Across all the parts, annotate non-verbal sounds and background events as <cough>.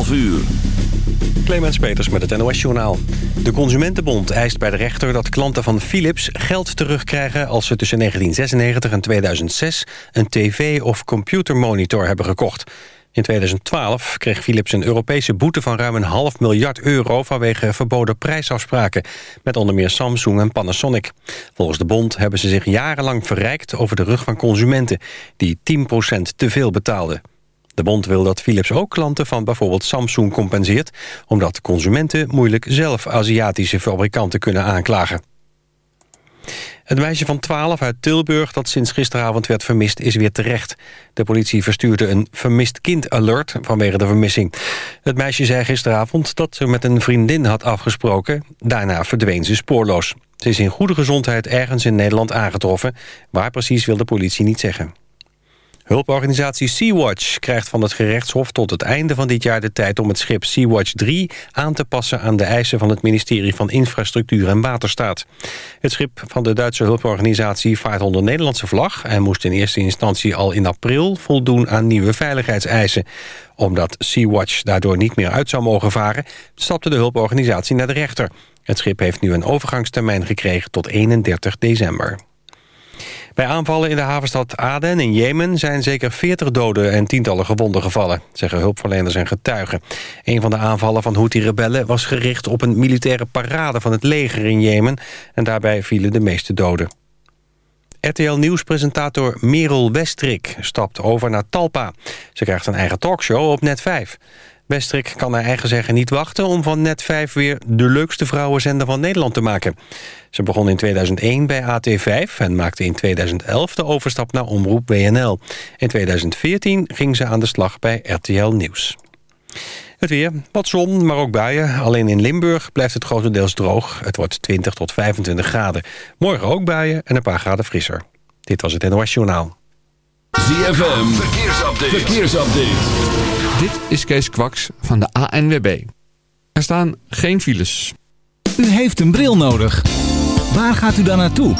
11 uur. Clemens Peters met het NOS-journaal. De Consumentenbond eist bij de rechter dat klanten van Philips geld terugkrijgen... als ze tussen 1996 en 2006 een tv- of computermonitor hebben gekocht. In 2012 kreeg Philips een Europese boete van ruim een half miljard euro... vanwege verboden prijsafspraken met onder meer Samsung en Panasonic. Volgens de bond hebben ze zich jarenlang verrijkt over de rug van consumenten... die 10% te veel betaalden. De bond wil dat Philips ook klanten van bijvoorbeeld Samsung compenseert... omdat consumenten moeilijk zelf Aziatische fabrikanten kunnen aanklagen. Het meisje van 12 uit Tilburg dat sinds gisteravond werd vermist is weer terecht. De politie verstuurde een vermist kind alert vanwege de vermissing. Het meisje zei gisteravond dat ze met een vriendin had afgesproken. Daarna verdween ze spoorloos. Ze is in goede gezondheid ergens in Nederland aangetroffen. Waar precies wil de politie niet zeggen. Hulporganisatie Sea-Watch krijgt van het gerechtshof tot het einde van dit jaar de tijd om het schip Sea-Watch 3 aan te passen aan de eisen van het ministerie van Infrastructuur en Waterstaat. Het schip van de Duitse hulporganisatie vaart onder Nederlandse vlag en moest in eerste instantie al in april voldoen aan nieuwe veiligheidseisen. Omdat Sea-Watch daardoor niet meer uit zou mogen varen, stapte de hulporganisatie naar de rechter. Het schip heeft nu een overgangstermijn gekregen tot 31 december. Bij aanvallen in de havenstad Aden in Jemen zijn zeker 40 doden en tientallen gewonden gevallen, zeggen hulpverleners en getuigen. Een van de aanvallen van Houthi-rebellen was gericht op een militaire parade van het leger in Jemen en daarbij vielen de meeste doden. RTL Nieuws-presentator Merel Westrik stapt over naar Talpa. Ze krijgt een eigen talkshow op Net 5. Westrik kan naar eigen zeggen niet wachten om van Net 5 weer de leukste vrouwenzender van Nederland te maken. Ze begon in 2001 bij AT5 en maakte in 2011 de overstap naar Omroep WNL. In 2014 ging ze aan de slag bij RTL Nieuws. Het weer, wat zon, maar ook buien. Alleen in Limburg blijft het grotendeels droog. Het wordt 20 tot 25 graden. Morgen ook buien en een paar graden frisser. Dit was het NOS Journaal. ZFM, verkeersupdate. verkeersupdate. Dit is Kees Kwaks van de ANWB. Er staan geen files. U heeft een bril nodig. Waar gaat u dan naartoe?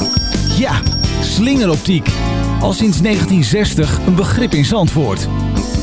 Ja, slingeroptiek. Al sinds 1960 een begrip in Zandvoort.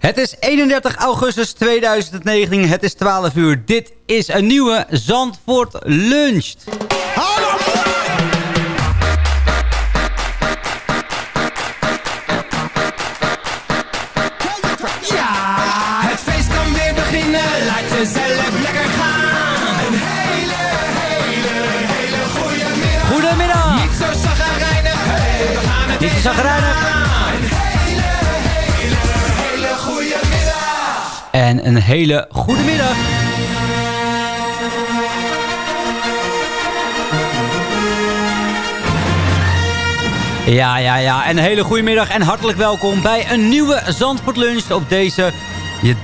Het is 31 augustus 2019, het is 12 uur. Dit is een nieuwe Zandvoort Luncht. Hallo! Ja, het feest kan weer beginnen, laat jezelf lekker gaan. Een hele, hele, hele goede middag. Goedemiddag. Niet zo zagrijnig, hey, we gaan het Niet zo En een hele goede middag. Ja, ja, ja. En een hele goede middag en hartelijk welkom bij een nieuwe Zandvoort Lunch op deze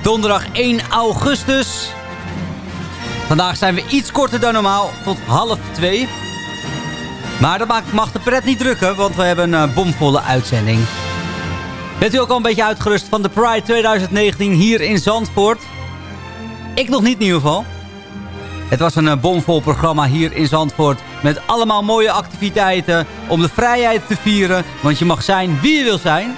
donderdag 1 augustus. Vandaag zijn we iets korter dan normaal, tot half 2. Maar dat mag de pret niet drukken, want we hebben een eh, bomvolle uitzending. Bent u ook al een beetje uitgerust van de Pride 2019 hier in Zandvoort? Ik nog niet in ieder geval. Het was een eh, bomvol programma hier in Zandvoort. Met allemaal mooie activiteiten om de vrijheid te vieren. Want je mag zijn wie je wil zijn.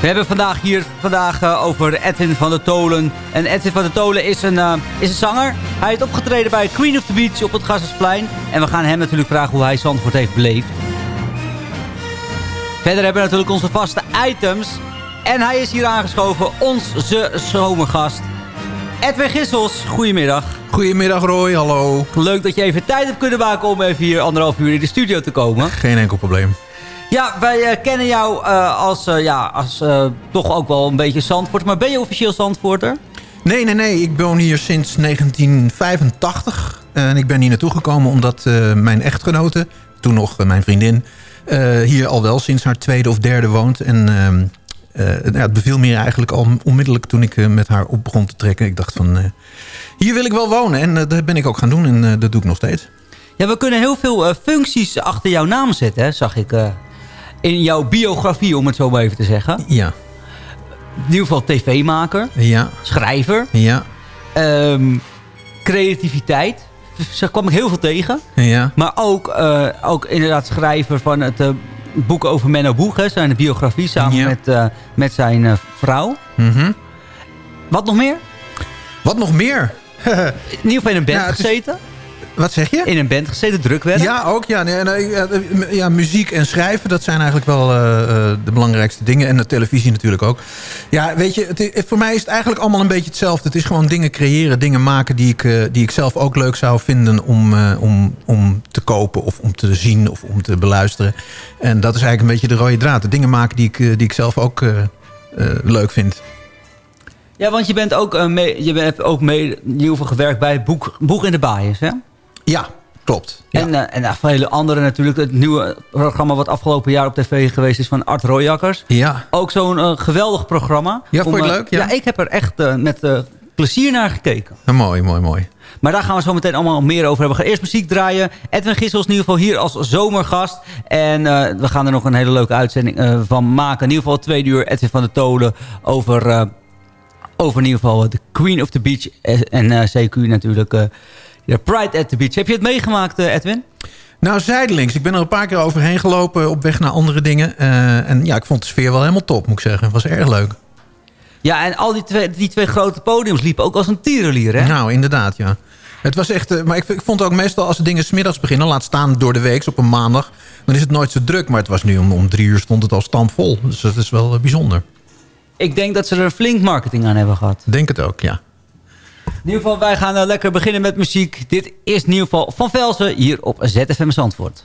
We hebben vandaag hier vandaag, eh, over Edwin van der Tolen. En Edwin van der Tolen is een, eh, is een zanger. Hij heeft opgetreden bij Queen of the Beach op het Gassersplein. En we gaan hem natuurlijk vragen hoe hij Zandvoort heeft beleefd. Verder hebben we natuurlijk onze vaste items. En hij is hier aangeschoven, onze zomergast. Edwin Gissels, goedemiddag. Goedemiddag Roy, hallo. Leuk dat je even tijd hebt kunnen maken om even hier anderhalf uur in de studio te komen. Geen enkel probleem. Ja, wij eh, kennen jou eh, als, eh, ja, als toch ook wel een beetje Zandvoort. Maar ben je officieel Zandvoorter? Nee, nee, nee. Ik woon hier sinds 1985. En ik ben hier naartoe gekomen omdat mijn echtgenote, toen nog mijn vriendin... eh, hier al wel sinds haar tweede of derde woont. En ehm, eh, ja, het beviel me eigenlijk al onmiddellijk toen ik eh, met haar op begon te trekken. Ik dacht van, hier wil ik wel wonen. En dat ben ik ook gaan doen en dat doe ik nog steeds. Ja, we kunnen heel veel functies achter jouw naam zetten, hè, zag ik. in jouw biografie, om het zo maar even te zeggen. Ja, In ieder geval tv-maker, ja, schrijver, ja, ehm, creativiteit. Daar kwam ik heel veel tegen. ja. Maar ook, eh, ook inderdaad schrijver van het eh, boek over Menno Boeg. Hè, zijn biografie samen Ja. met, eh, met zijn vrouw. Mhm. Wat nog meer? Wat nog meer? In ieder geval in een band Ja, het is- gezeten. Wat zeg je? In een band gezeten, drukwerk. Ja, ook. Ja, nee, nee, ja, muziek en schrijven, dat zijn eigenlijk wel eh, eh, de belangrijkste dingen. En de televisie natuurlijk ook. Ja, weet je, het, voor mij is het eigenlijk allemaal een beetje hetzelfde. Het is gewoon dingen creëren, dingen maken die ik, eh, die ik zelf ook leuk zou vinden om, om, om te kopen of om te zien of om te beluisteren. En dat is eigenlijk een beetje de rode draad. De dingen maken die ik, die ik zelf ook leuk vind. Ja, want je, bent ook, mee, je hebt ook mee in ieder geval gewerkt bij Boek, Boek in de Baaiers, hè? Ja, klopt. Ja. En, eh, en nou, vele andere natuurlijk. Het nieuwe programma wat afgelopen jaar op tv geweest is van Art Royakkers. ja. Ook zo'n eh, geweldig programma. Ja, vond je het eh, leuk? Ja. ik heb er echt met plezier naar gekeken. Ja, mooi, mooi, mooi. Maar daar gaan we zo meteen allemaal meer over hebben. We gaan eerst muziek draaien. Edwin Gissels in ieder geval hier als zomergast. En we gaan er nog een hele leuke uitzending van maken. In ieder geval twee uur Edwin van der Tolen over, over in ieder geval de Queen of the Beach. En CQ natuurlijk. Ja, Pride at the Beach. Heb je het meegemaakt eh, Edwin? Nou, zijdelings. Ik ben er een paar keer overheen gelopen op weg naar andere dingen. Eh, en ja, ik vond de sfeer wel helemaal top, moet ik zeggen. Het was erg leuk. Ja, en al die twee, die twee grote podiums liepen ook als een tierenlier, hè? Nou, inderdaad, ja. Het was echt, eh, maar ik, ik vond ook meestal als de dingen smiddags beginnen... laat staan door de week op een maandag... dan is het nooit zo druk. Maar het was nu om, om drie uur stond het al stampvol. Dus dat is wel bijzonder. Ik denk dat ze er flink marketing aan hebben gehad. Denk het ook, ja. In ieder geval, wij gaan eh, lekker beginnen met muziek. Dit is in ieder geval Van Velsen hier op ZFM Zandvoort.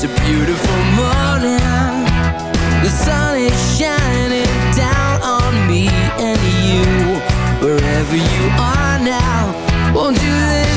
It's a beautiful morning. The sun is shining down on me and you. Wherever you are now, won't you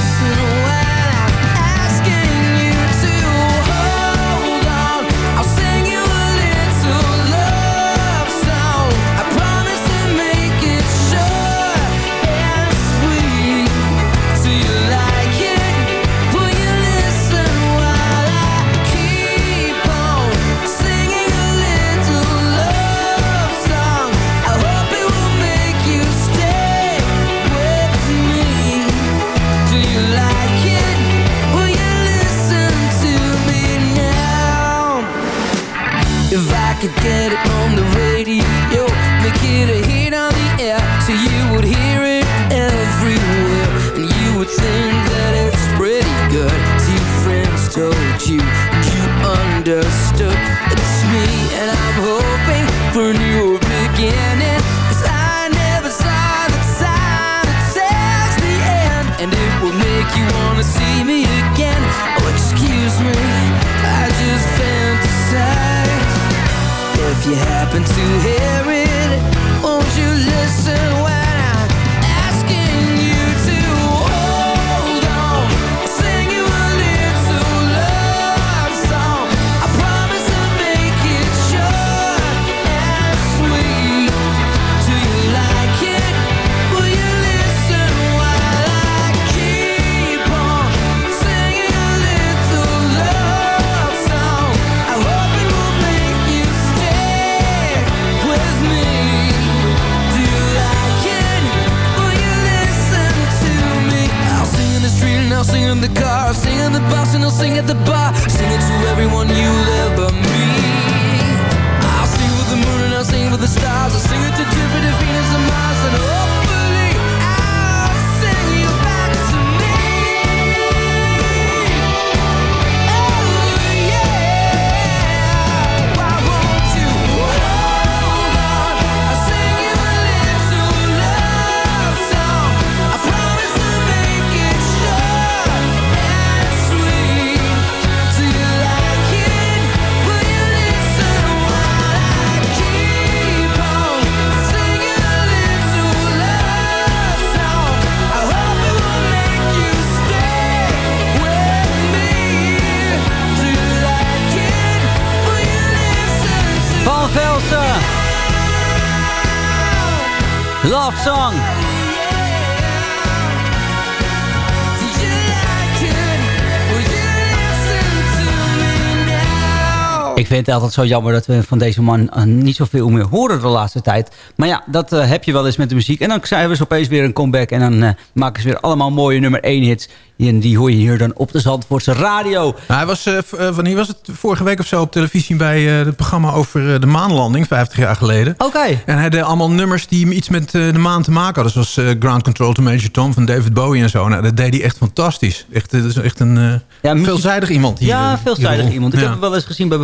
het altijd zo jammer dat we van deze man eh, niet zoveel meer horen de laatste tijd. Maar ja, dat eh, heb je wel eens met de muziek. En dan zijn ze opeens weer een comeback. En dan eh, maken ze weer allemaal mooie nummer 1 hits. En die hoor je hier dan op de Zandvoortse radio. Nou, hij was, v- eh, wanneer was het? Vorige week of zo op televisie bij het programma over de maanlanding, 50 jaar geleden. Oké. En hij deed allemaal nummers die iets met de maan te maken hadden. Zoals Ground Control to Major Tom van David Bowie en zo. Nou, dat deed hij echt fantastisch. Echt, dat is echt een Ja, veelzijdig iemand. die, Ja, veelzijdig iemand. Ik Ja. heb het wel eens gezien bij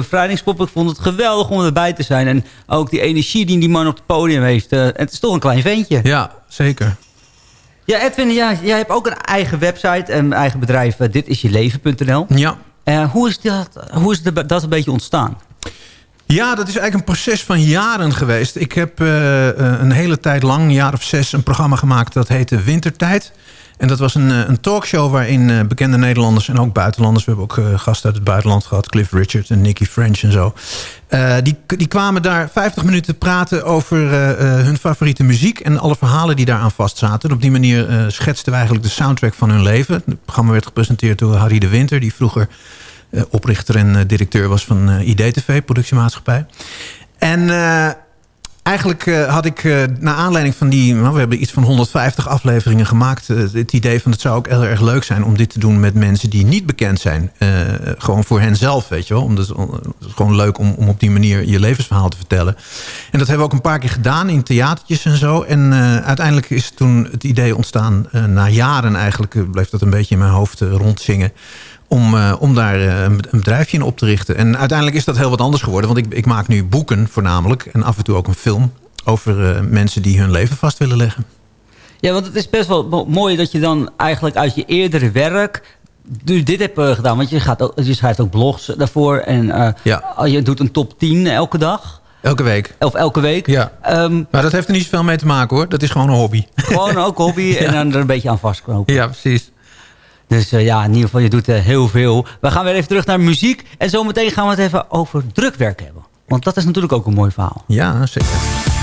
Ik vond het geweldig om erbij te zijn. En ook die energie die die man op het podium heeft. eh, het is toch een klein ventje. Ja, zeker. Ja, Edwin, ja, jij hebt ook een eigen website. Een eigen bedrijf, uh, ditisjeleven.nl. Ja. Uh, hoe is, dat, hoe is de, dat een beetje ontstaan? Ja, dat is eigenlijk een proces van jaren geweest. Ik heb uh, een hele tijd lang, een jaar of zes, een programma gemaakt dat heette Wintertijd. En dat was een, een talkshow waarin uh, bekende Nederlanders en ook buitenlanders... we hebben ook uh, gasten uit het buitenland gehad, Cliff Richard en Nicky French en zo... Die, die kwamen daar 50 minuten praten over hun favoriete muziek... en alle verhalen die daaraan vastzaten. En op die manier uh, schetsten we eigenlijk de soundtrack van hun leven. Het programma werd gepresenteerd door Harry de Winter... die vroeger oprichter en directeur was van IDTV, productiemaatschappij. En eigenlijk uh, had ik uh, naar aanleiding van die... Nou, we hebben iets van 150 afleveringen gemaakt. Uh, het idee van het zou ook heel erg leuk zijn om dit te doen met mensen die niet bekend zijn. gewoon voor hen zelf, weet je wel. Omdat, het is gewoon leuk om, om op die manier je levensverhaal te vertellen. En dat hebben we ook een paar keer gedaan in theatertjes en zo. En uiteindelijk is toen het idee ontstaan, na jaren eigenlijk... bleef dat een beetje in mijn hoofd rondzingen om, uh, om daar uh, een bedrijfje in op te richten. En uiteindelijk is dat heel wat anders geworden. Want ik, ik maak nu boeken voornamelijk. En af en toe ook een film over uh, mensen die hun leven vast willen leggen. Ja, want het is best wel mooi dat je dan eigenlijk uit je eerdere werk... Dus dit hebt gedaan, want je, gaat ook, je schrijft ook blogs daarvoor. En ja. je doet een top 10 elke dag. Elke week. Of elke week. Ja. Um, maar dat heeft er niet zoveel mee te maken hoor. Dat is gewoon een hobby. Gewoon ook hobby <laughs> ja. en dan er een beetje aan vastknopen. Ja, precies. Dus uh, ja, in ieder geval, je doet uh, heel veel. We gaan weer even terug naar muziek. En zometeen gaan we het even over drukwerk hebben. Want dat is natuurlijk ook een mooi verhaal. Ja, zeker.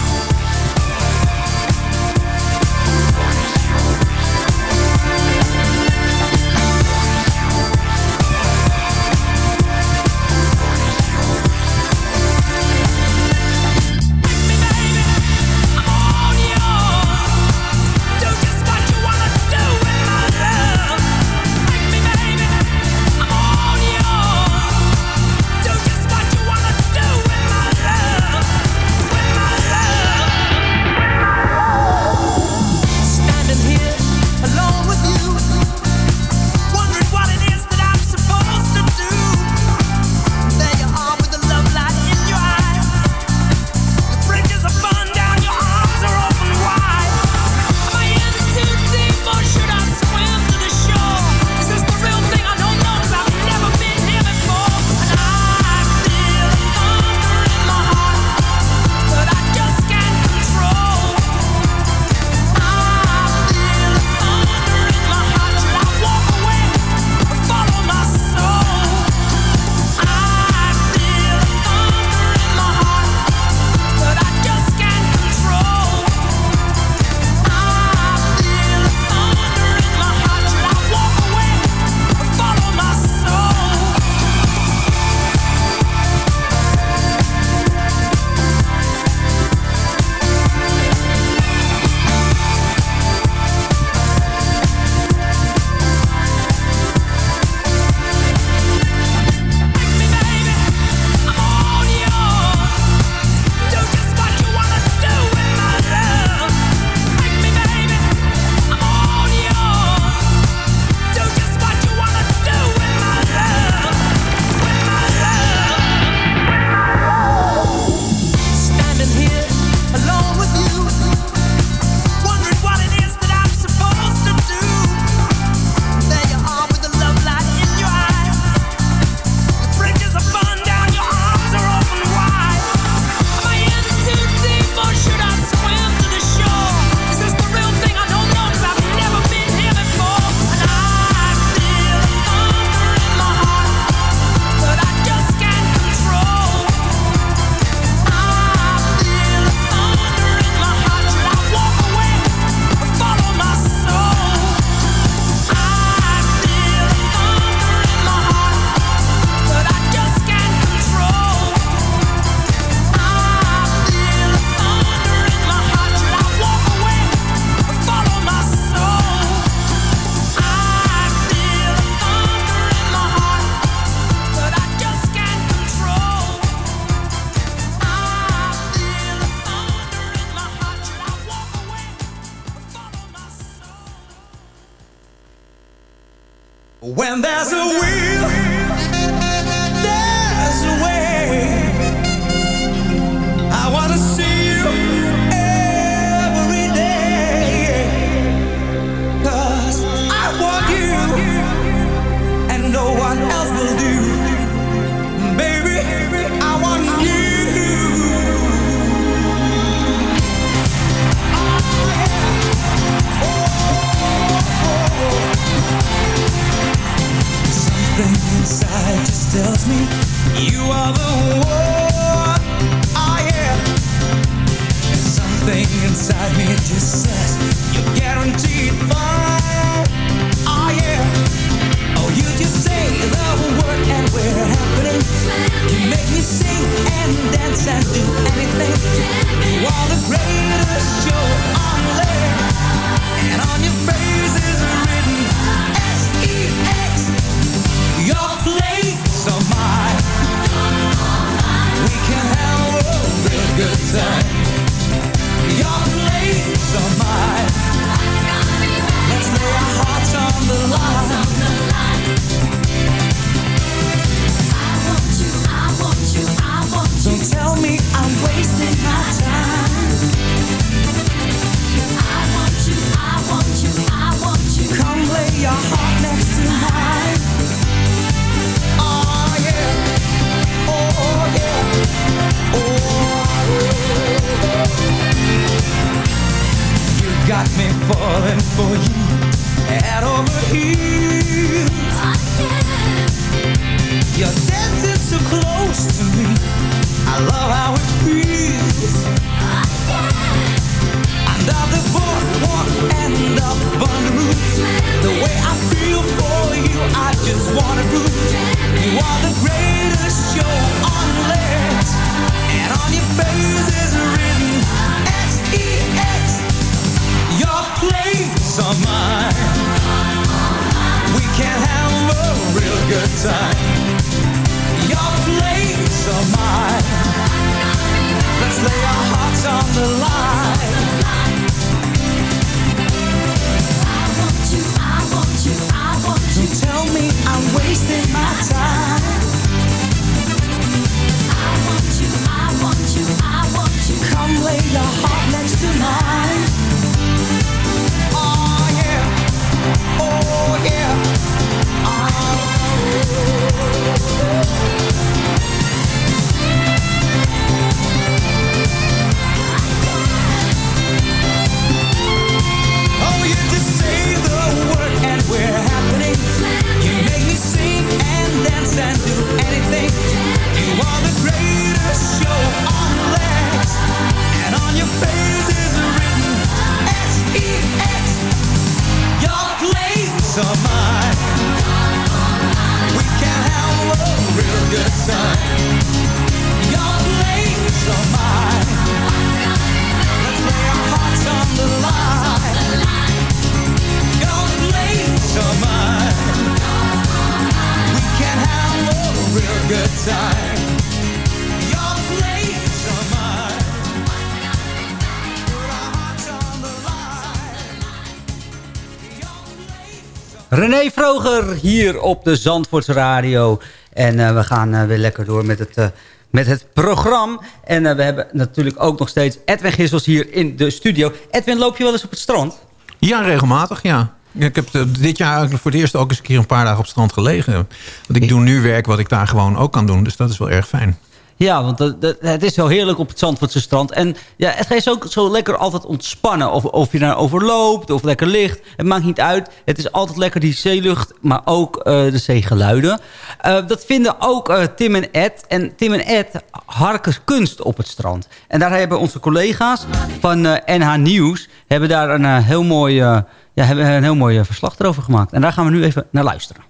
Hier op de Zandvoorts Radio. En eh, we gaan eh, weer lekker door met het, eh, met het programma. En we hebben natuurlijk ook nog steeds Edwin Gissels hier in de studio. Edwin, loop je wel eens op het strand? Ja, regelmatig, ja. Ik heb dit jaar eigenlijk voor het eerst ook eens een keer een paar dagen op het strand gelegen. Want ik doe nu werk wat ik daar gewoon ook kan doen. Dus dat is wel erg fijn. Ja, want het is zo heerlijk op het Zandvoortse strand. En ja, het is ook zo lekker altijd ontspannen. Of, of je daar overloopt of lekker ligt. Het maakt niet uit. Het is altijd lekker die zeelucht, maar ook eh, de zeegeluiden. Eh, dat vinden ook eh, Tim en Ed. En Tim en Ed harken kunst op het strand. En daar hebben onze collega's van NH Nieuws... hebben daar een, heel mooi, ja, hebben een heel mooi verslag erover gemaakt. En daar gaan we nu even naar luisteren.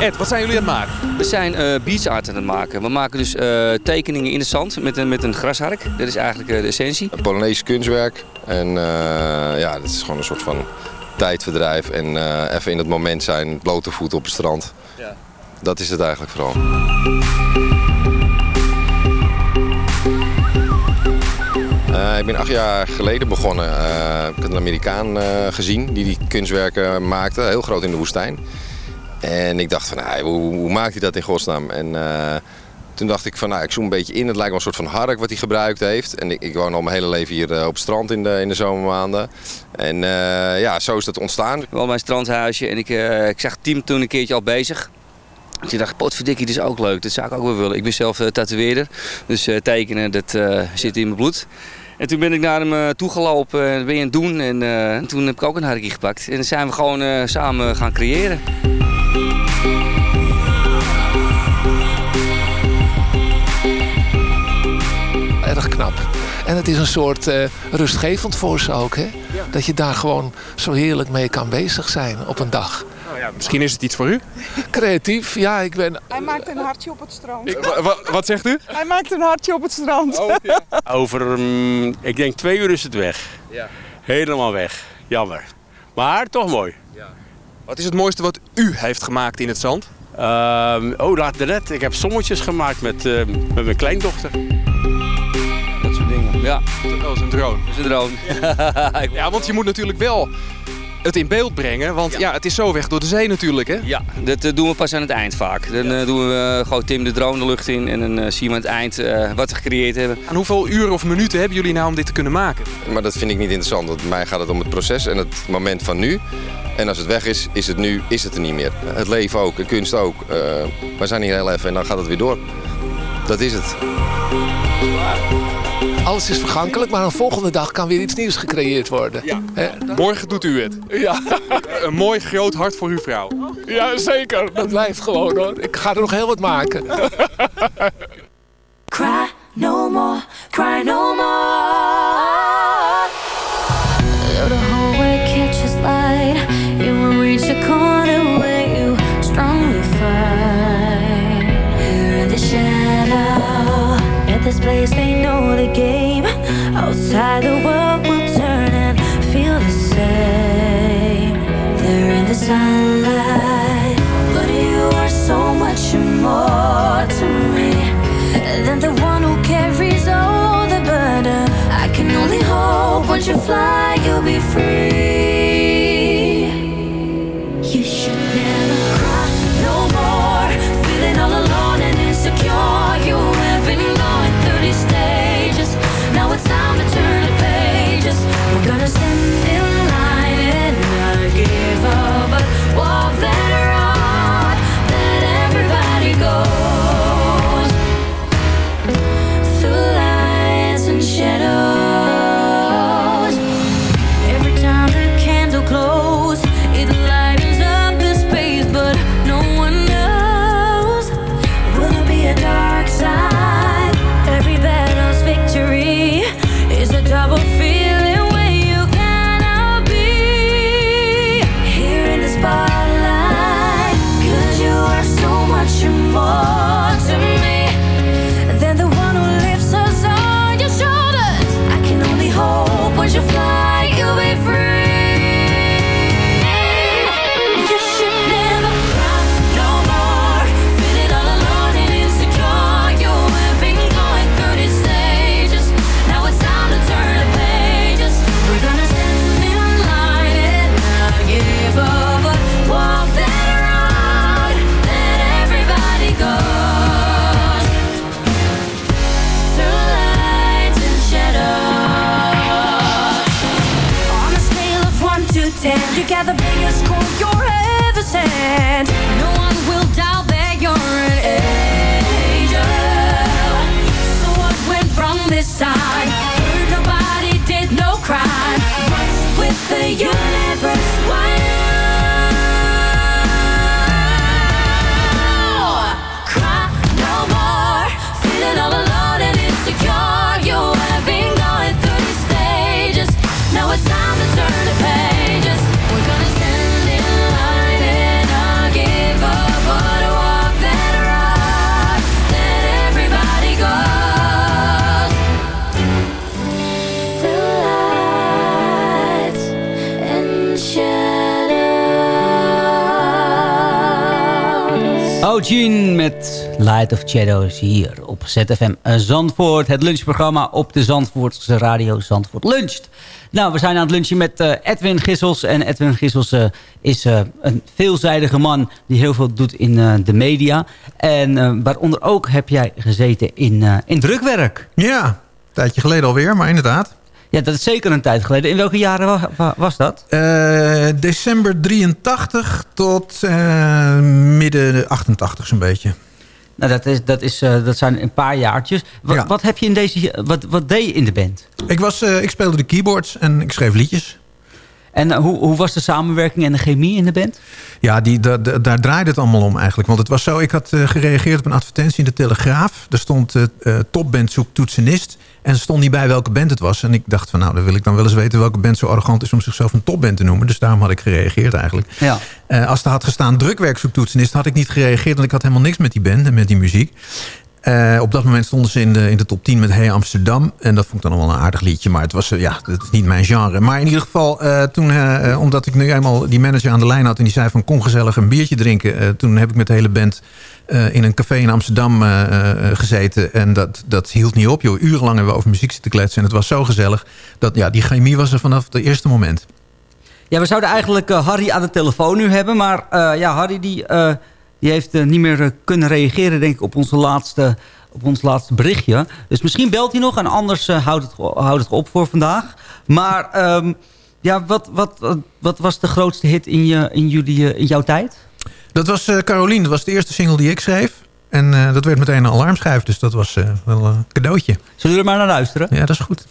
Ed, wat zijn jullie aan het maken? We zijn eh beach art aan het maken. We maken dus eh, tekeningen in het zand met een, met een grashark. Dat is eigenlijk eh, de essentie. Een Polonaise kunstwerk. En eh, ja, dat is gewoon een soort van tijdverdrijf. En eh, even in het moment zijn, blote voeten op het strand. Ja. Dat is het eigenlijk vooral. Eh, ik ben acht jaar geleden begonnen. Eh, ik had een Amerikaan eh, gezien die die kunstwerken maakte, heel groot in de woestijn. En ik dacht van, nou, hoe, maakt hij dat in godsnaam? En eh, toen dacht ik van, nou, ik zoom een beetje in. Het lijkt wel een soort van hark wat hij gebruikt heeft. En ik, ik woon al mijn hele leven hier eh, op het strand in de, in de zomermaanden. En eh, ja, zo is dat ontstaan. Wel mijn strandhuisje en ik, ik zag team toen een keertje al bezig. En toen dacht ik, potverdikkie, dit is ook leuk. Dat zou ik ook wel willen. Ik ben zelf tatoeëerder, dus tekenen, dat zit in mijn bloed. En toen ben ik naar hem uh, toegelopen en ben je aan het doen. En toen heb ik ook een harkje gepakt. En dan zijn we gewoon samen gaan creëren. Erg knap. En het is een soort uh, rustgevend voor ze ook. Hè? Ja. Dat je daar gewoon zo heerlijk mee kan bezig zijn op een dag. Nou ja, misschien is het iets voor u? Creatief, ja, ik ben... Hij maakt een hartje op het strand. Ik, wat, zegt u? Hij maakt een hartje op het strand. Oh, ja. Over, um, ik denk twee uur is het weg. Ja. Helemaal weg. Jammer. Maar toch mooi. Ja. Wat is het mooiste wat u heeft gemaakt in het zand? Uh, oh, laat net. Ik heb sommetjes gemaakt met, uh, met mijn kleindochter. Soort dingen. Ja. Dat is een drone. Dat is een drone. <laughs> ja, want je moet natuurlijk wel het in beeld brengen. Want ja. ja. het is zo weg door de zee natuurlijk, hè? Ja, dat uh, doen we pas aan het eind vaak. Dan uh, doen we uh, gewoon Tim de drone de lucht in en dan zien we aan het eind wat we gecreëerd hebben. En hoeveel uren of minuten hebben jullie nou om dit te kunnen maken? Maar dat vind ik niet interessant. Want mij gaat het om het proces en het moment van nu. En als het weg is, is het nu, is het er niet meer. Het leven ook, de kunst ook. we zijn hier heel even en dan gaat het weer door. Dat is het. Alles is vergankelijk, maar een volgende dag kan weer iets nieuws gecreëerd worden. Ja. Morgen doet u het. Ja. een mooi groot hart voor uw vrouw. Ja, zeker. Dat blijft gewoon hoor. Ik ga er nog heel wat maken. cry no more, cry no more. Fly, Light of Shadows hier op ZFM Zandvoort. Het lunchprogramma op de Zandvoortse radio Zandvoort Luncht. Nou, we zijn aan het lunchen met eh, Edwin Gissels. En Edwin Gissels eh, is eh, een veelzijdige man die heel veel doet in de media. En waaronder ook heb jij gezeten in, in drukwerk. Ja, een tijdje geleden alweer, maar inderdaad. Ja, dat is zeker een tijd geleden. In welke jaren wa- wa- was dat? December 83 tot eh, midden 88 zo'n beetje. Nou, dat, is, dat, is, eh, dat zijn een paar jaartjes. Wat, wat heb je in deze... Wat, wat deed je in de band? Ik, was, eh, ik speelde de keyboards en ik schreef liedjes. En eh, hoe, hoe was de samenwerking en de chemie in de band? Ja, die, da- da- daar draaide het allemaal om eigenlijk. Want het was zo, ik had eh, gereageerd op een advertentie in de Telegraaf. Er stond eh, topband zoekt toetsenist. En er stond niet bij welke band het was. En ik dacht van nou, dan wil ik dan wel eens weten welke band zo arrogant is om zichzelf een topband te noemen. Dus daarom had ik gereageerd eigenlijk. Ja. Als er had gestaan drukwerk zoekt toetsenist, had ik niet gereageerd. Want ik had helemaal niks met die band en met die muziek. Eh, op dat moment stonden ze in de, in de top 10 met Hey Amsterdam. En dat vond ik dan wel een aardig liedje. Maar het was, eh, ja, dat is niet mijn genre. Maar in ieder geval, eh, toen, omdat ik nu eenmaal die manager aan de lijn had... en die zei van kom gezellig een biertje drinken. toen heb ik met de hele band in een café in Amsterdam gezeten. En dat, dat hield niet op, joh. Urenlang hebben we over muziek zitten kletsen. En het was zo gezellig. Dat, ja, die chemie was er vanaf het eerste moment. Ja, we zouden eigenlijk Harry aan de telefoon nu hebben. Maar ja, Harry die, die heeft eh, niet meer eh, kunnen reageren denk ik, op, onze laatste, op ons laatste berichtje. Dus misschien belt hij nog en anders eh, houdt, het, houdt het op voor vandaag. Maar ehm, ja, wat, wat, wat, wat was de grootste hit in, je, in, jullie, in jouw tijd? Dat was eh Caroline, dat was de eerste single die ik schreef. En dat werd meteen een alarmschijf, dus dat was wel een cadeautje. Zullen we er maar naar luisteren? Ja, dat is goed.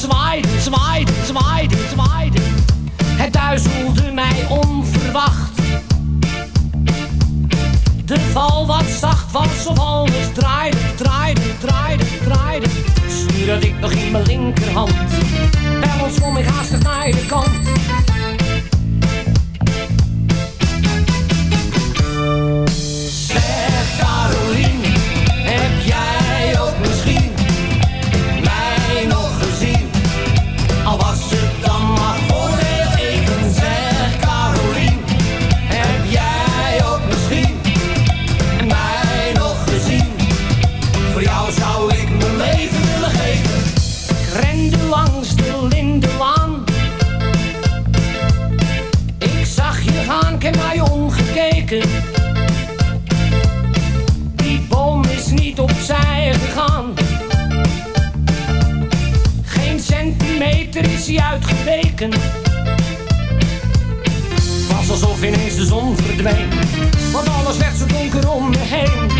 Zwaaide, zwaaide, zwaaide, zwaaide. Het duizelde mij onverwacht. De val wat zacht was of alles draaide, draaide, draaide, draaide. Stuur had ik nog in mijn linkerhand. Bij ons kom ik haastig naar de kant. Hij uitgeweken. Was alsof ineens de zon verdween. Want alles werd zo donker om me heen.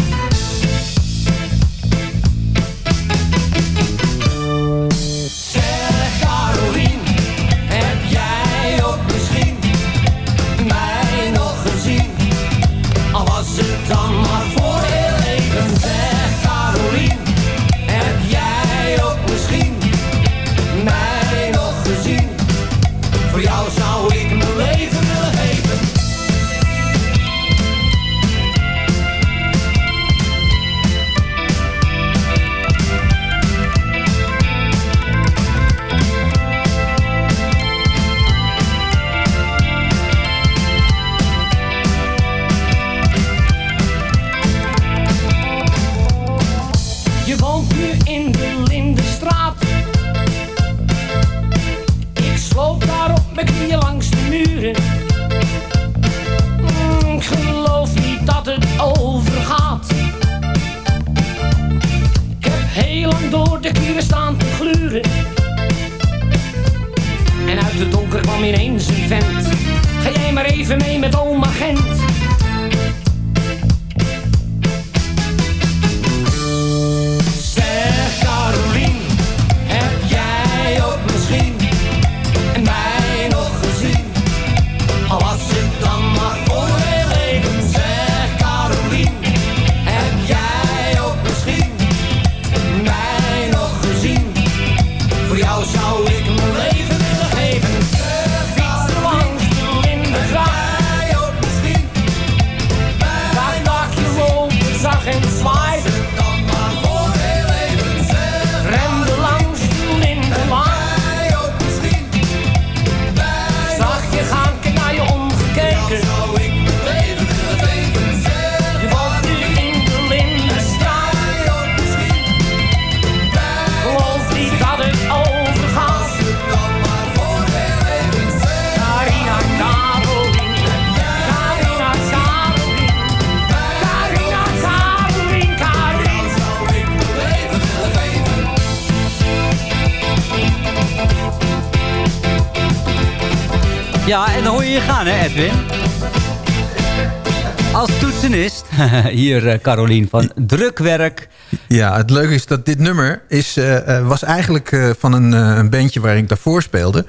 <laughs> hier uh, Carolien van Drukwerk. Ja, het leuke is dat dit nummer is, eh, eh, was eigenlijk eh, van een, een bandje waar ik daarvoor speelde.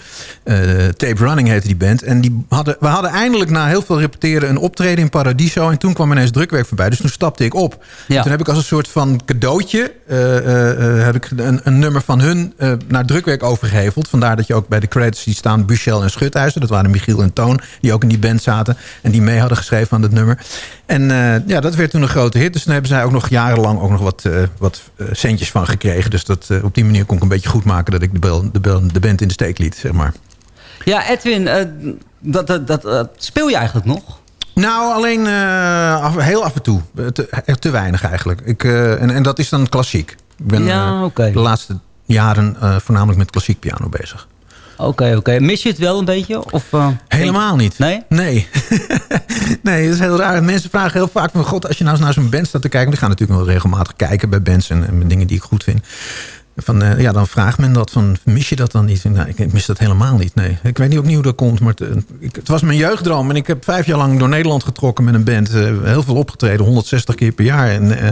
Tape Running heette die band. En die hadden, we hadden eindelijk na heel veel repeteren een optreden in Paradiso. En toen kwam ineens drukwerk voorbij. Dus toen stapte ik op. En toen heb ik als een soort van cadeautje heb ik een, een nummer van hun naar drukwerk overgeheveld. Vandaar dat je ook bij de credits ziet staan Buchel en Schuthuizen. Dat waren Michiel en Toon, die ook in die band zaten. En die mee hadden geschreven aan het nummer. En ja, dat werd toen een grote hit. Dus toen hebben zij ook nog jarenlang ook nog wat, wat eh, centjes van gekregen. Dus dat, eh, op die manier kon ik een beetje goed maken... dat ik de, bel- de, bel- de band in de steek liet, zeg maar. Ja, Edwin, eh, dat, dat, dat, speel je eigenlijk nog? Nou, alleen af- heel af en toe. Te, te weinig eigenlijk. Ik, en, en dat is dan klassiek. Ik ben Ja, de laatste jaren voornamelijk met klassiek piano bezig. Oké, oké. Mis je het wel een beetje? Of, eh, Helemaal niet. Nee? Nee. <laughs> nee, dat is heel raar. Mensen vragen heel vaak van... God, als je nou eens naar zo'n band staat te kijken... want die gaan natuurlijk wel regelmatig kijken bij bands... en, dingen die ik goed vind. Van, eh, ja, dan vraagt men dat van... mis je dat dan niet? Nou, ik, mis dat helemaal niet, nee. Ik weet niet ook niet hoe dat komt... maar het, eh, ik, het was mijn jeugddroom... en ik heb vijf jaar lang door Nederland getrokken met een band. heel veel opgetreden, 160 keer per jaar. En ja, op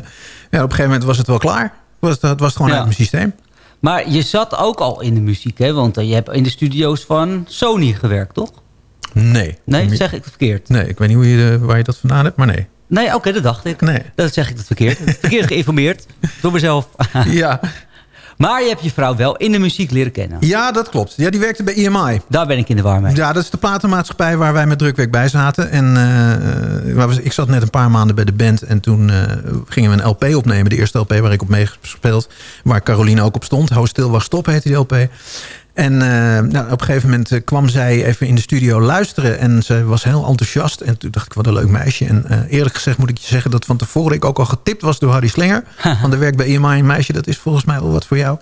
een gegeven moment was het wel klaar. Het was, het was gewoon Ja. uit mijn systeem. Maar je zat ook al in de muziek, hè? Want eh, je hebt in de studio's van Sony gewerkt, toch? Nee. Nee, zeg ik het verkeerd? Nee, ik weet niet hoe je, eh, waar je dat vandaan hebt, maar nee. Nee, oké, dat dacht ik. Nee. Dat zeg ik het verkeerd. <laughs> Verkeerd geïnformeerd door mezelf. ja. Maar je hebt je vrouw wel in de muziek leren kennen. Ja, dat klopt. Ja, die werkte bij EMI. Daar ben ik in de war mee. Ja, dat is de platenmaatschappij waar wij met drukwerk bij zaten. En eh, waar we- ik zat net een paar maanden bij de band. En toen eh, gingen we een LP opnemen. De eerste LP waar ik op meegespeeld. Waar Caroline ook op stond. Hou stil, wacht stop heette die LP. En eh, nou, op een gegeven moment eh, kwam zij even in de studio luisteren. En ze was heel enthousiast. En toen dacht ik, wat een leuk meisje. En eh, eerlijk gezegd moet ik je zeggen dat van tevoren ik ook al getipt was door Harry Slinger. van de werk bij EMI. Een meisje, dat is volgens mij wel wat voor jou.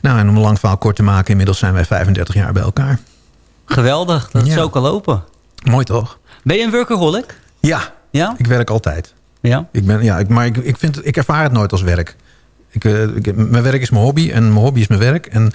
Nou, en om een lang verhaal kort te maken. Inmiddels zijn wij 35 jaar bij elkaar. Geweldig, dat Ja. zo kan lopen. Mooi toch? Ben je een workaholic? Ja. Ja? Ik werk altijd. Ja? Ik ben, ja ik, maar ik, ik, vind, ik ervaar het nooit als werk. Ik, eh, ik, mijn werk is mijn hobby en mijn hobby is mijn werk. En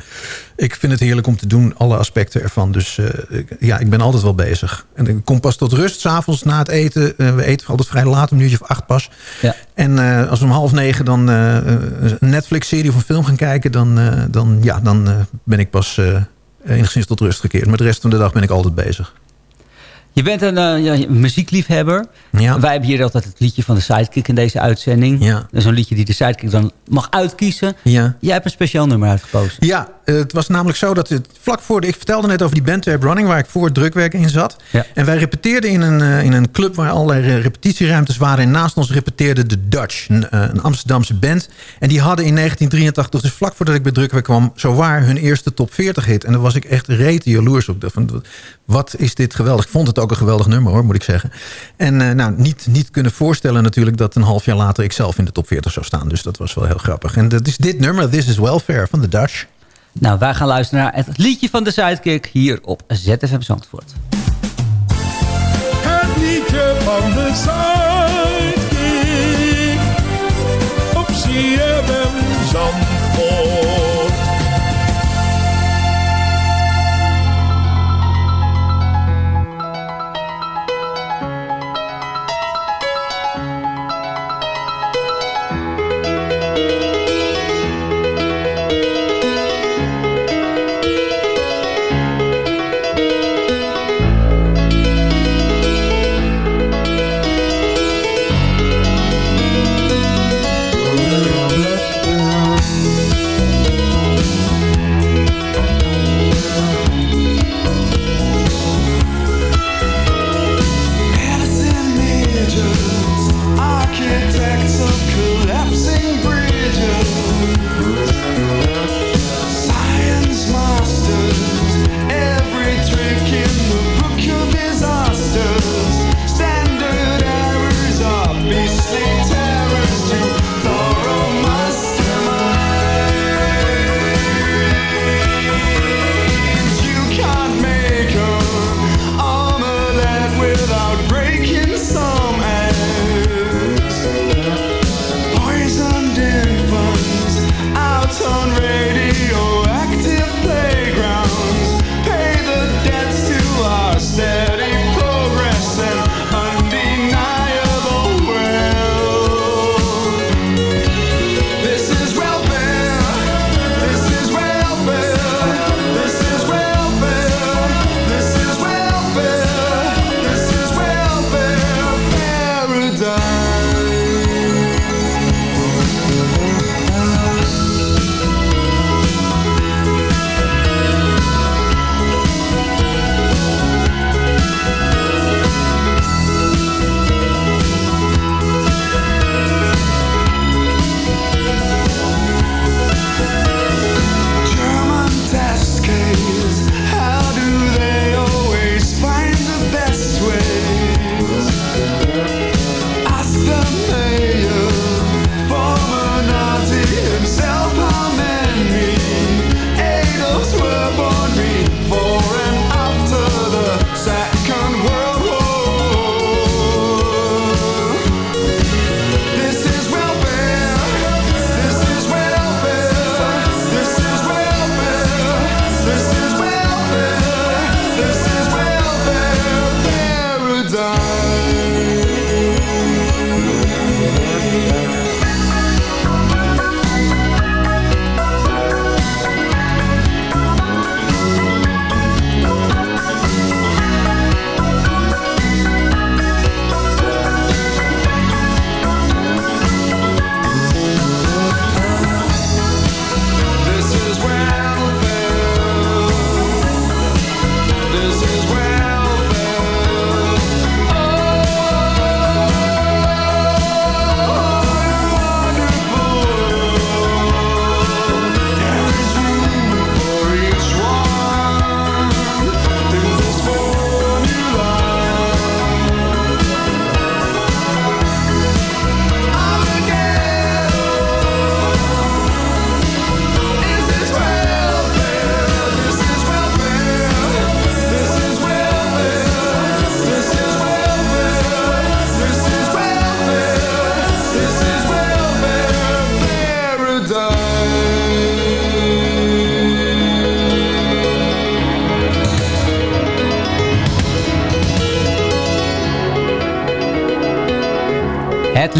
ik vind het heerlijk om te doen, alle aspecten ervan. Dus eh, ik- ja, ik ben altijd wel bezig. En ik kom pas tot rust, s'avonds na het eten. Eh, we eten altijd vrij laat, een uurtje of acht pas. Ja. En als we om half negen dan een Netflix-serie of een film gaan kijken... dan, dan, ja, dan ben ik pas enigszins tot rust gekeerd. Maar de rest van de dag ben ik altijd bezig. Je bent een eh, ja, muziekliefhebber. Ja. Wij hebben hier altijd het liedje van de Sidekick in deze uitzending. Ja. Dat is een liedje die de Sidekick dan mag uitkiezen. Ja. Jij hebt een speciaal nummer uitgekozen. Ja, het was namelijk zo dat het vlak voor... De, ik vertelde net over die band Tape Running... waar ik voor het drukwerk in zat. Ja. En wij repeteerden in een, eh, in een club... waar allerlei re- repetitieruimtes waren. En naast ons repeteerde de Dutch, een, eh, een Amsterdamse band. En die hadden in 1983, dus vlak voordat ik bij drukwerk kwam... zowaar hun eerste top 40 hit. En daar was ik echt rete jaloers op. Van, wat is dit geweldig. Ik vond het ook een geweldig nummer, hoor, moet ik zeggen. En eh, nou, niet, niet kunnen voorstellen natuurlijk... dat een half jaar later ik zelf in de top 40 zou staan. Dus dat was wel heel grappig. En dat is dit nummer, This is Welfare, van de Dutch. Nou, wij gaan luisteren naar het liedje van de Sidekick hier op ZFM Zandvoort. Het liedje van de Sidekick op CFM Zandvoort.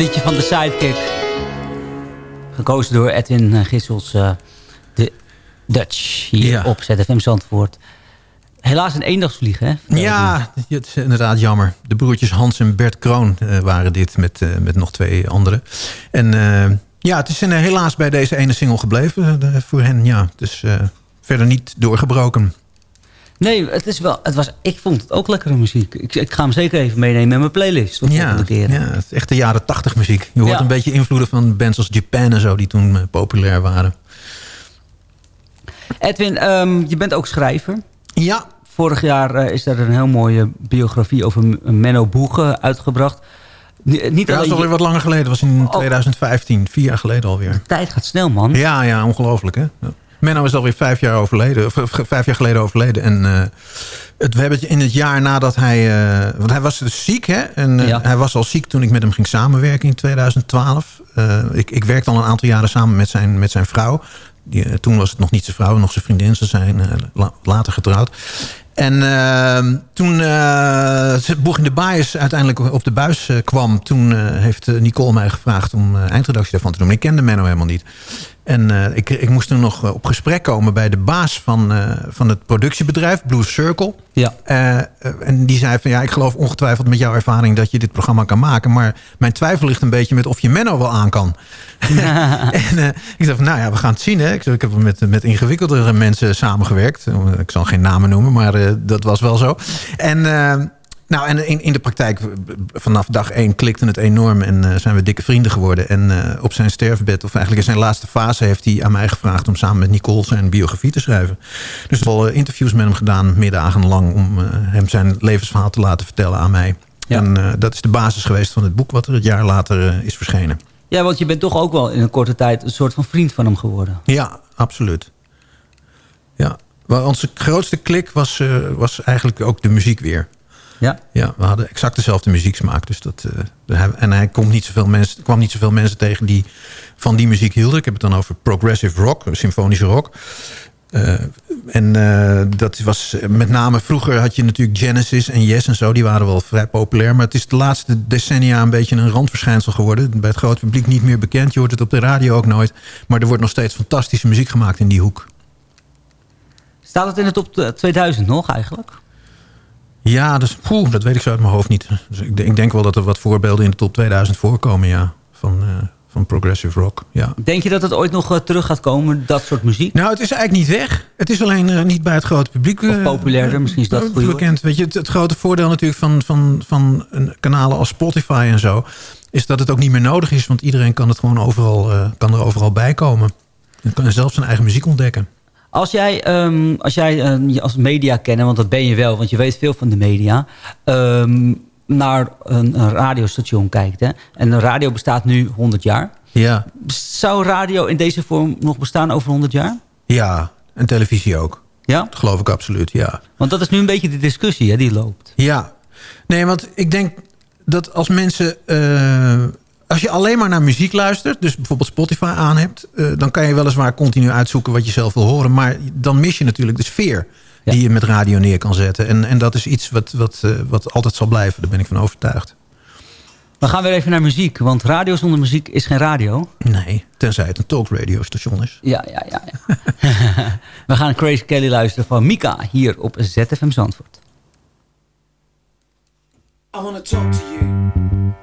Liedje van de Sidekick. Gekozen door Edwin eh, Gissels, eh, de Dutch, hier Ja. op ZFM Zandvoort. Helaas een eendagsvlieg, hè? Ja, het is inderdaad jammer. De broertjes Hans en Bert Kroon eh, waren dit met, eh, met nog twee anderen. En eh, ja, het is helaas bij deze ene single gebleven eh, voor hen. Ja, dus eh, verder niet doorgebroken. Nee, het is wel, het was, ik vond het ook lekkere muziek. Ik, ik ga hem zeker even meenemen in mijn playlist. Ja, keer. ja, het is echt de jaren tachtig muziek. Je hoort Ja. een beetje invloeden van bands als Japan en zo... die toen eh, populair waren. Edwin, ehm, je bent ook schrijver. Ja. Vorig jaar eh, is er een heel mooie biografie over M- Menno Boegen uitgebracht. N- Niet Ja, dat is alweer wat langer geleden. Dat was in Oh. 2015, vier jaar geleden alweer. tijd gaat snel, man. Ja, ja, ongelooflijk hè. Ja. Menno is alweer vijf jaar overleden, of, vijf jaar geleden overleden. En eh, het, we hebben het in het jaar nadat hij, eh, want hij was dus ziek hè. En eh, Ja. hij was al ziek toen ik met hem ging samenwerken in 2012. Eh, ik, ik werkte al een aantal jaren samen met zijn, met zijn vrouw. Die, toen was het nog niet zijn vrouw, nog zijn vriendin. Ze zijn la- later getrouwd. En eh, toen uh, Boeg in de Baaiers uiteindelijk op de buis kwam... toen heeft Nicole mij gevraagd om eindredactie daarvan te doen. Ik kende Menno helemaal niet. En eh, ik, ik moest toen nog eh, op gesprek komen bij de baas van, eh, van het productiebedrijf, Blue Circle. Ja. En die zei van ja, ik geloof ongetwijfeld met jouw ervaring dat je dit programma kan maken. Maar mijn twijfel ligt een beetje met of je Menno wel aan kan. <laughs> en ik dacht van nou ja, we gaan het zien. Hè. Ik, ik heb met, met ingewikkeldere mensen samengewerkt. Ik zal geen namen noemen, maar dat was wel zo. En... eh, nou, en in, in de praktijk, vanaf dag één klikte het enorm en eh, zijn we dikke vrienden geworden. En eh, op zijn sterfbed, of eigenlijk in zijn laatste fase, heeft hij aan mij gevraagd om samen met Nicole zijn biografie te schrijven. Dus ik heb al eh, interviews met hem gedaan, middagen lang, om eh, hem zijn levensverhaal te laten vertellen aan mij. En eh, dat is de basis geweest van het boek, wat er het jaar later eh, is verschenen. Ja, want je bent toch ook wel in een korte tijd een soort van vriend van hem geworden. Ja, absoluut. Ja, maar onze grootste klik was, eh, was eigenlijk ook de muziek weer. Ja? Ja, we hadden exact dezelfde muzieksmaak. Dus dat, eh, en hij komt niet zoveel mensen, kwam niet zoveel mensen tegen die van die muziek hielden. Ik heb het dan over progressive rock, symfonische rock. Eh, en eh, dat was met name vroeger had je natuurlijk Genesis en Yes en zo. Die waren wel vrij populair. Maar het is de laatste decennia een beetje een randverschijnsel geworden. Bij het grote publiek niet meer bekend. Je hoort het op de radio ook nooit. Maar er wordt nog steeds fantastische muziek gemaakt in die hoek. Staat het in de top eh, 2000 nog eigenlijk? Ja, dus, poeh, dat weet ik zo uit mijn hoofd niet. Dus ik, denk- ik denk wel dat er wat voorbeelden in de top 2000 voorkomen, ja. Van, eh, van progressive rock, ja. Denk je dat het ooit nog eh, terug gaat komen, dat soort muziek? Nou, het is eigenlijk niet weg. Het is alleen eh, niet bij het grote publiek. Of populairder, misschien is dat woord. bekend. Weet je, het, het grote voordeel natuurlijk van, van, van een kanalen als Spotify en zo... is dat het ook niet meer nodig is. Want iedereen kan, het gewoon overal, kan er overal bij komen. En kan zelf zijn eigen muziek ontdekken. Als jij, ehm, als jij eh, als media kennen, want dat ben je wel, want je weet veel van de media, ehm, naar een, een radiostation kijkt. Hè? En een radio bestaat nu 100 jaar. Ja, Zou radio in deze vorm nog bestaan over 100 jaar? ja en televisie ook. Ja? Dat geloof ik absoluut, ja. Want dat is nu een beetje de discussie hè, die loopt. Ja, nee, want ik denk dat als mensen... eh, als je alleen maar naar muziek luistert, dus bijvoorbeeld Spotify aan hebt... eh, dan kan je weliswaar continu uitzoeken wat je zelf wil horen... maar dan mis je natuurlijk de sfeer die je met radio neer kan zetten. En, en dat is iets wat, wat, eh, wat altijd zal blijven, daar ben ik van overtuigd. We gaan weer even naar muziek, want radio zonder muziek is geen radio. Nee, tenzij het een talkradiostation is. Ja, ja, ja. ja. <laughs> We gaan Crazy Kelly luisteren van Mika hier op ZFM Zandvoort. I want to talk to you.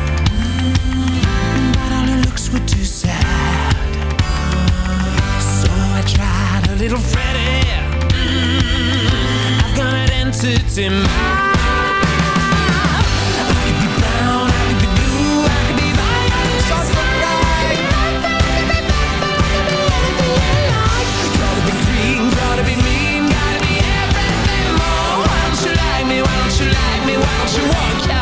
little Freddie. Mm, I've got an entity mind. Gotta be green,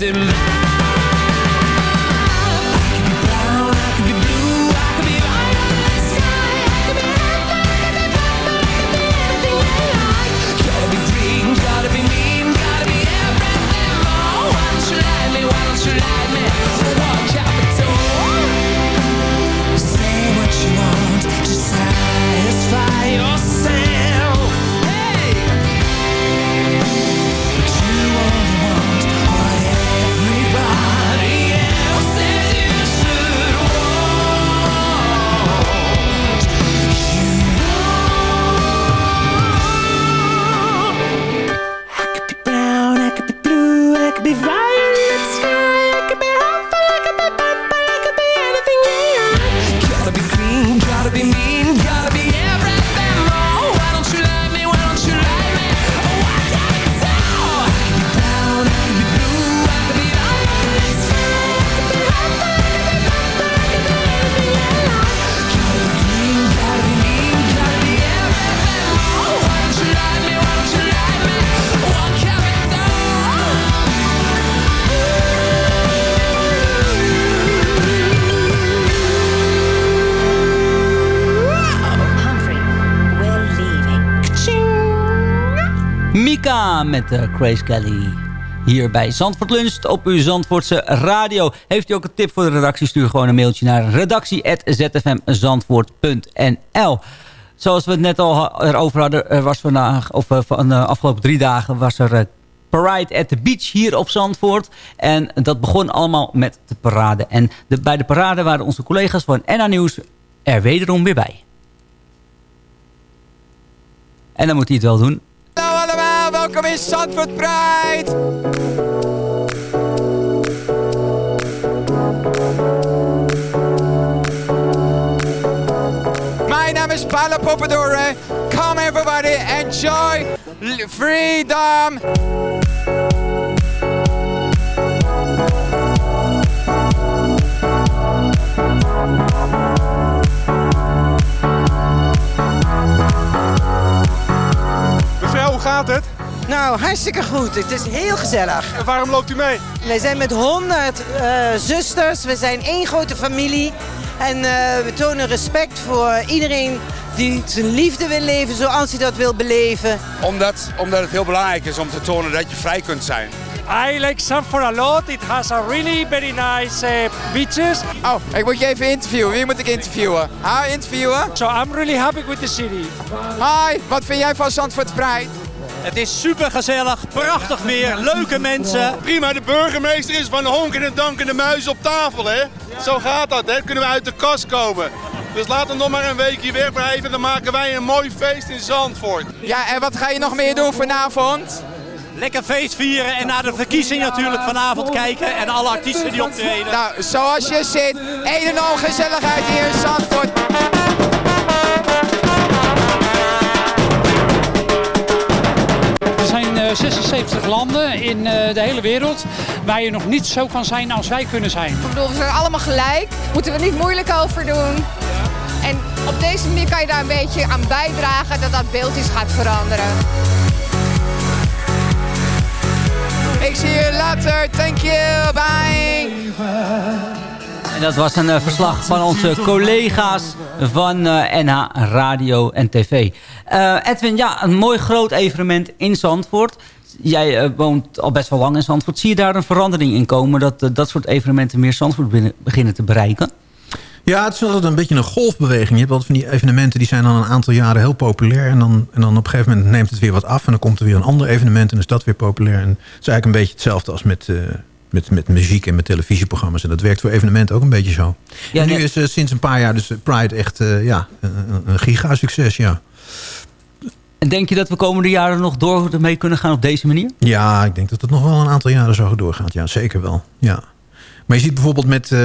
in met uh, Grace Kelly. Hier bij Zandvoort Lunch op uw Zandvoortse radio. Heeft u ook een tip voor de redactie? Stuur gewoon een mailtje naar redactie.zfmzandvoort.nl Zoals we het net al erover hadden, er was vandaag, of uh, van de afgelopen drie dagen, was er Parade at the Beach hier op Zandvoort. En dat begon allemaal met de parade. En de, bij de parade waren onze collega's van NA Nieuws er wederom weer bij. En dan moet hij het wel doen. Welkom in Zandvoort Pride. Mijn naam is Paolo Popadore. Come everybody, enjoy freedom. Hoe gaat het? Nou, hartstikke goed. Het is heel gezellig. En waarom loopt u mee? Wij zijn met 100 eh, zusters. We zijn één grote familie. En eh, we tonen respect voor iedereen die zijn liefde wil leven zoals hij dat wil beleven. Omdat, omdat het heel belangrijk is om te tonen dat je vrij kunt zijn. I like Sanford a lot. It has a really very nice uh, beaches. Oh, ik moet je even interviewen. Wie moet ik interviewen? Ha, interviewen? So I'm really happy with the city. Hi, wat vind jij van Zandvoort Pride? Het is super gezellig, prachtig weer, leuke mensen. Prima, de burgemeester is van de honken en dankende muis op tafel, hè? Zo gaat dat, hè? Kunnen we uit de kast komen. Dus laten we nog maar een weekje wegblijven. Dan maken wij een mooi feest in Zandvoort. Ja, en wat ga je nog meer doen vanavond? Lekker feest vieren en naar de verkiezing natuurlijk vanavond kijken. En alle artiesten die optreden. Nou, zoals je ziet, een en al gezelligheid hier in Zandvoort. 76 landen in eh, de hele wereld waar je nog niet zo kan zijn als wij kunnen zijn. Ik bedoel, we zijn allemaal gelijk. Moeten we niet moeilijk over doen. En op deze manier kan je daar een beetje aan bijdragen dat dat beeld iets gaat veranderen. Ik zie je later. Thank you. Bye. Dat was een uh, verslag van onze collega's van NH Radio en TV. Uh, Edwin, ja, een mooi groot evenement in Zandvoort. Jij woont al best wel lang in Zandvoort. Zie je daar een verandering in komen... dat dat soort evenementen meer Zandvoort beginnen te bereiken? Ja, het is altijd een beetje een golfbeweging. Je hebt van die evenementen die zijn dan een aantal jaren heel populair. En dan, en dan op een gegeven moment neemt het weer wat af. En dan komt er weer een ander evenement en is dat weer populair. En het is eigenlijk een beetje hetzelfde als met, met, met muziek en met televisieprogramma's. En dat werkt voor evenementen ook een beetje zo. Ja, en nu nee. is uh, sinds een paar jaar dus Pride echt uh, ja, een, een gigasucces, ja. En denk je dat we komende jaren nog door mee kunnen gaan op deze manier? Ja, ik denk dat het nog wel een aantal jaren zo doorgaat. Ja, zeker wel. Ja. Maar je ziet bijvoorbeeld met uh,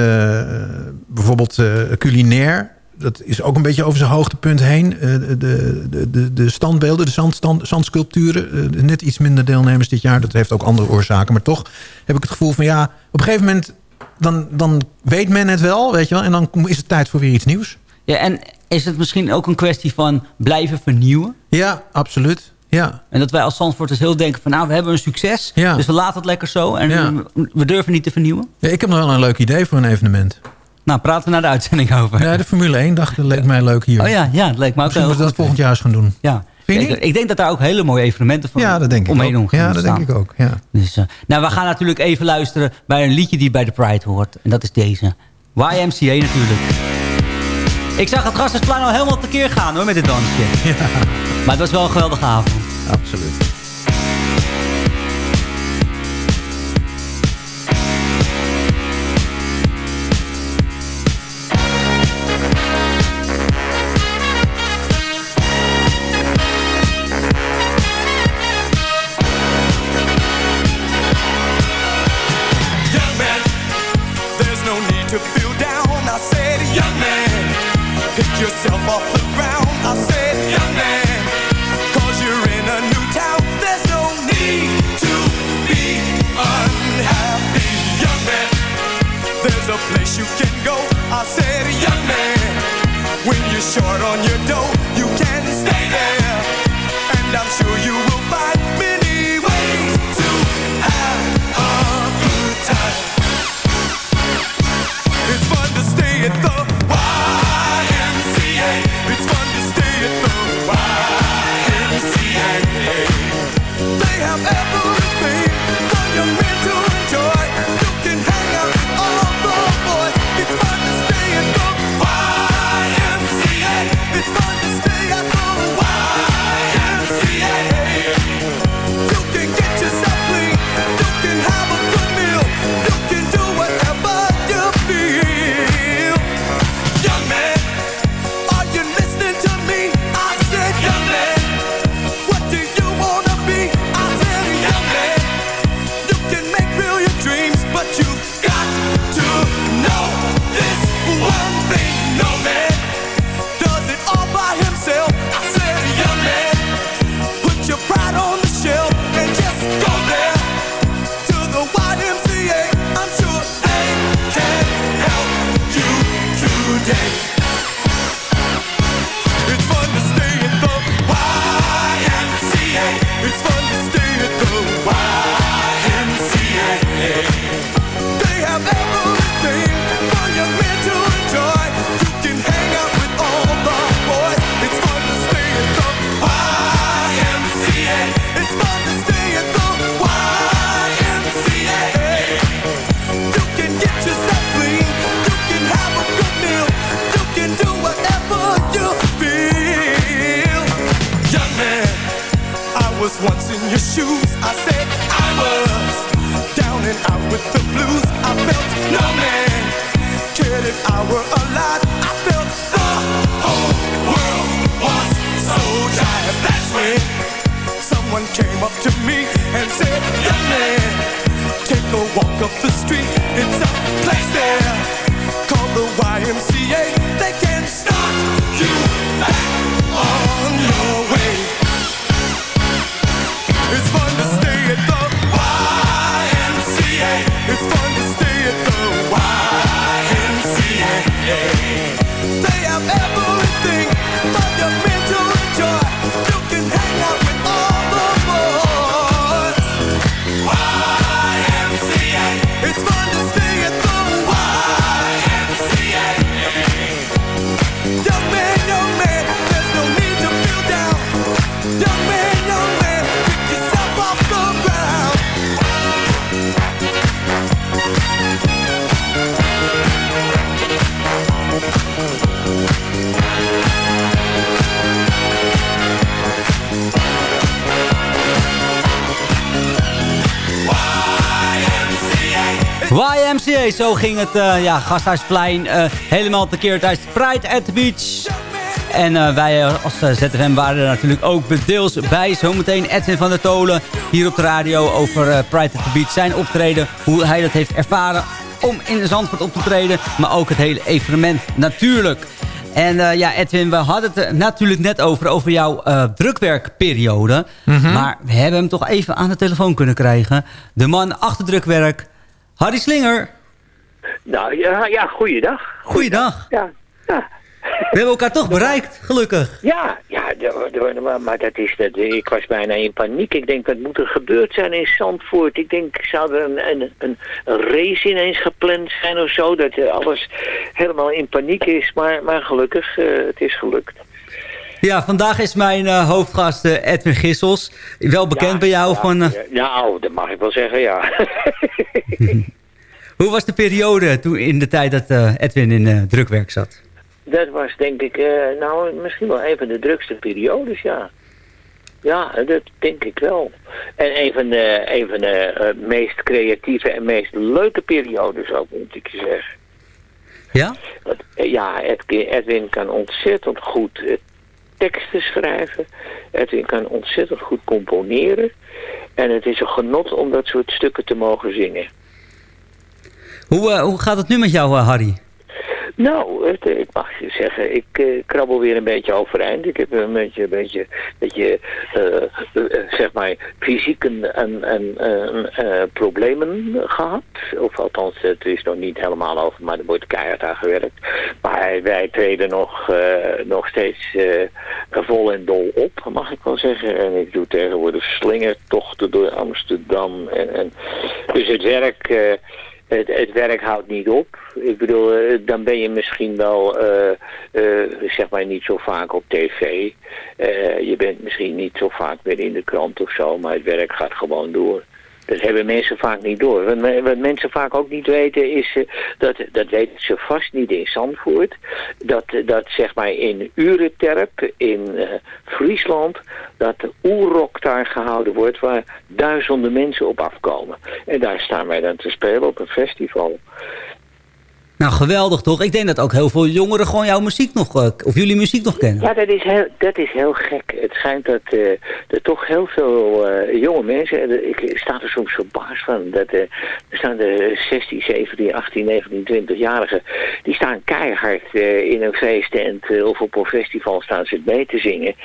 bijvoorbeeld uh, culinair. Dat is ook een beetje over zijn hoogtepunt heen. Uh, de, de, de, de standbeelden, de zandstand, zandsculpturen. net iets minder deelnemers dit jaar. Dat heeft ook andere oorzaken. Maar toch heb ik het gevoel van ja, op een gegeven moment... dan, dan weet men het wel, weet je wel. En dan is het tijd voor weer iets nieuws. Ja, en is het misschien ook een kwestie van blijven vernieuwen? Ja, absoluut. Ja. En dat wij als Zandvoorters heel denken van... nou, we hebben een succes, Ja. dus we laten het lekker zo. En Ja. we- we durven niet te vernieuwen. Ja, ik heb nog wel een leuk idee voor een evenement. Nou, praten we naar de uitzending over. Ja, de Formule 1 dacht, dat leek mij leuk hier. Oh ja, ja, het leek me ook Misschien moeten we dat volgend jaar eens gaan doen. Ja. Vind je ik, ik denk dat daar ook hele mooie evenementen van Ja, dat denk ik omheen ook. Ja, dat denk ik ook. Ja. Dus, eh, nou, we gaan natuurlijk even luisteren bij een liedje die bij de Pride hoort. En dat is deze. YMCA natuurlijk. Ik zag het Gassersplein al helemaal tekeer gaan hoor, met dit dansje. Maar het was wel een geweldige avond. Absoluut. To feel down. I said, young man, pick yourself off the ground. I said, young man, cause you're in a new town. There's no need to be unhappy. Young man, there's a place you can go. I said, young man, when you're short on your dough, They can start you back zo ging het eh, ja, Gasthuisplein eh, helemaal tekeer tijdens Pride at the Beach. En eh, wij als ZFM waren er natuurlijk ook bedeels bij. Zometeen Edwin van der Tolen hier op de radio over Pride at the Beach. Zijn optreden, hoe hij dat heeft ervaren om in Zandvoort op te treden. Maar ook het hele evenement natuurlijk. En ja, Edwin, we hadden het er natuurlijk net over, over jouw drukwerkperiode. Mhm. Maar we hebben hem toch even aan de telefoon kunnen krijgen. De man achter drukwerk, Harry Slinger. Nou ja, ja goeiedag. Goeiedag. Ja, ja. We hebben elkaar toch bereikt, gelukkig. Ja, ja maar, dat is dat. Ik was bijna in paniek. Ik denk, wat moet er gebeurd zijn in Zandvoort? Ik denk, zou er een, een, een, race ineens gepland zijn of zo? Dat eh, alles helemaal in paniek is. Maar, maar gelukkig, eh, het is gelukt. Ja, vandaag is mijn eh, hoofdgast eh, Edwin Gissels. Wel bekend bij jou ja, van... ja, nou, dat mag ik wel zeggen, ja. <laughs> hoe was de periode toen in de tijd dat eh, Edwin in eh, drukwerk zat? Dat was denk ik, eh, nou, misschien wel een van de drukste periodes, ja. Ja, dat denk ik wel. En een van de, een van de meest creatieve en meest leuke periodes ook, moet ik je zeggen. Ja? Want, ja, Edwin, kan ontzettend goed teksten schrijven. Edwin kan ontzettend goed componeren. En het is een genot om dat soort stukken te mogen zingen. Hoe, eh, hoe gaat het nu met jou, eh, Harry? Nou, eh, ik mag je zeggen, ik krabbel weer een beetje overeind. Ik heb een beetje, een beetje, beetje zeg maar, fysiek een, eh, problemen gehad. Of althans, het is nog niet helemaal over, maar er wordt keihard aan gewerkt. Maar wij treden nog, nog steeds vol en dol op, mag ik wel zeggen. En ik doe tegenwoordig slingertochten door Amsterdam. En, en, dus het werk... het, werk houdt niet op. Ik bedoel, eh, dan ben je misschien wel, eh, zeg maar, niet zo vaak op tv. Je bent misschien niet zo vaak meer in de krant of zo, maar het werk gaat gewoon door. Dat hebben mensen vaak niet door. Wat, wat mensen vaak ook niet weten is, eh, dat, dat weten ze vast niet in Zandvoort, dat, dat zeg maar in Ureterp, in eh, Friesland, dat de oerrok daar gehouden wordt waar duizenden mensen op afkomen. En daar staan wij dan te spelen op een festival. Nou, geweldig toch? Ik denk dat ook heel veel jongeren gewoon jouw muziek nog, eh, of jullie muziek nog kennen. Ja, dat is heel, dat is heel gek. Het schijnt dat eh, er toch heel veel eh, jonge mensen... en ik sta er soms verbaasd van. Dat, eh, er staan de 16, 17, 18, 19, 20-jarigen... die staan keihard eh, in een feesttent eh, of op een festival staan ze mee te zingen.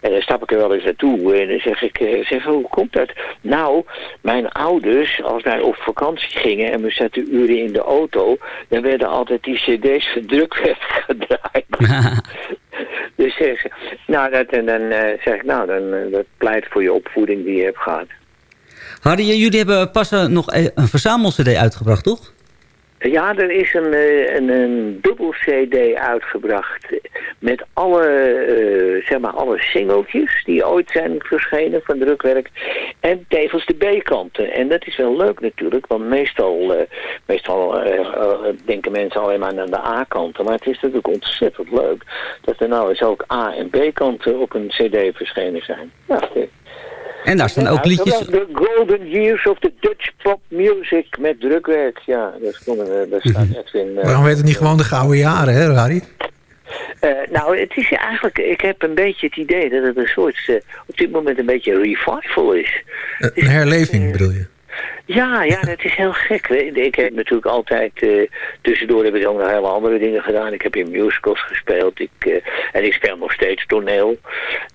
En dan stap ik er wel eens naartoe en dan zeg ik... eh, zeg, hoe komt dat? Nou, mijn ouders, als wij op vakantie gingen... en we zaten uren in de auto... dan werden altijd die cd's verdrukt <laughs> gedraaid. <laughs> Dus zeg ze, nou, dat, en dan eh, zeg ik, nou, dan eh, dat pleit voor je opvoeding die je hebt gehad. Harry, jullie hebben pas eh, nog een verzamel-cd uitgebracht, toch? Ja, er is een, eh, een, een dubbel cd uitgebracht met alle, eh, zeg maar, alle singeltjes die ooit zijn verschenen van drukwerk en tevens de B-kanten. En dat is wel leuk natuurlijk, want meestal, eh, meestal eh, denken mensen alleen maar aan de A-kanten. Maar het is natuurlijk ontzettend leuk dat er nou eens ook A- en B-kanten op een cd verschenen zijn. Ja, En daar staan ook liedjes... De Golden Years of the Dutch Pop Music met drukwerk. Ja, stond, eh, daar staat Edwin... eh, Waarom weet het niet gewoon de gouden jaren, hè, Harry? eh, nou, het is eigenlijk... Ik heb een beetje het idee dat het een soort... eh, op dit moment een beetje een revival is. Een herleving bedoel je? Ja, ja, dat is heel gek. Ik heb natuurlijk altijd... eh, tussendoor heb ik ook nog hele andere dingen gedaan. Ik heb in musicals gespeeld. Ik, eh, en ik speel nog steeds toneel.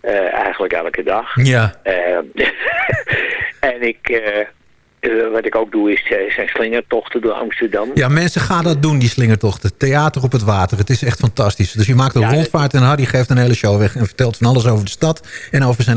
Eh, eigenlijk elke dag. Ja. Eh, <laughs> en ik... wat ik ook doe is zijn slingertochten door Amsterdam. Ja, mensen gaan dat doen, die slingertochten. Theater op het water. Het is echt fantastisch. Dus je maakt een rondvaart en Harry geeft een hele show weg... en vertelt van alles over de stad en over zijn